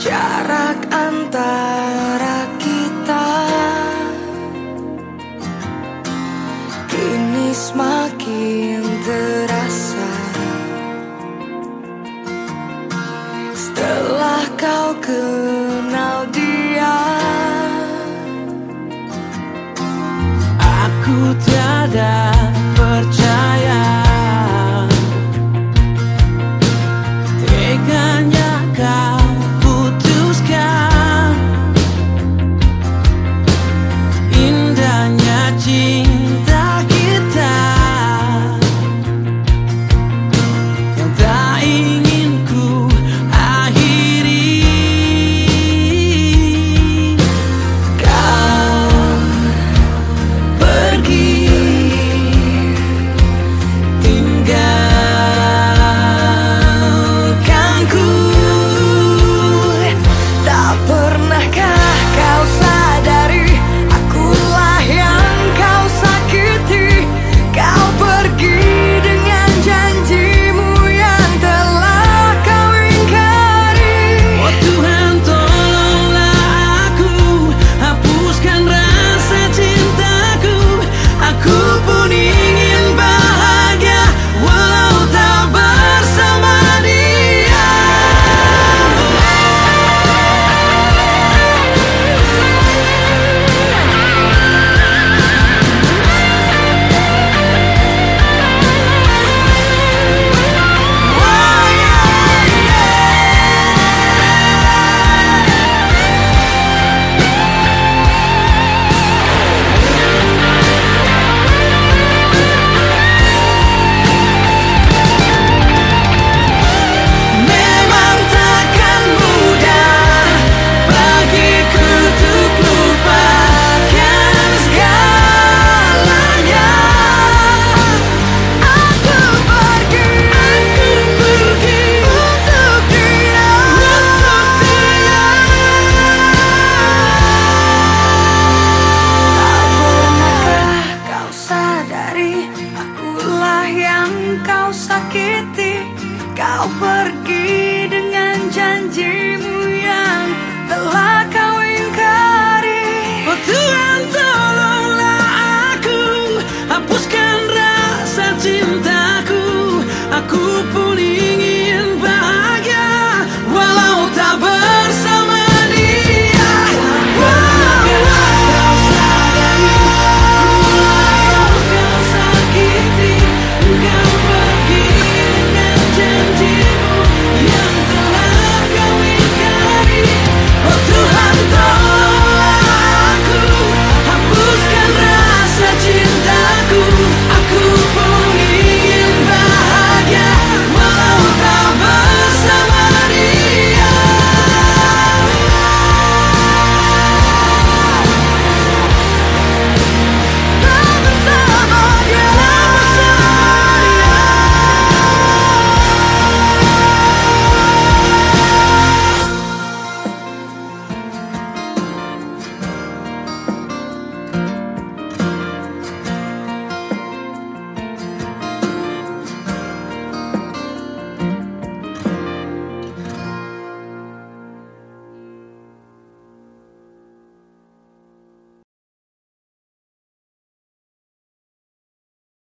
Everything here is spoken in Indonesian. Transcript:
jarak antara kita. Kini semakin terasa. Setelah kau ke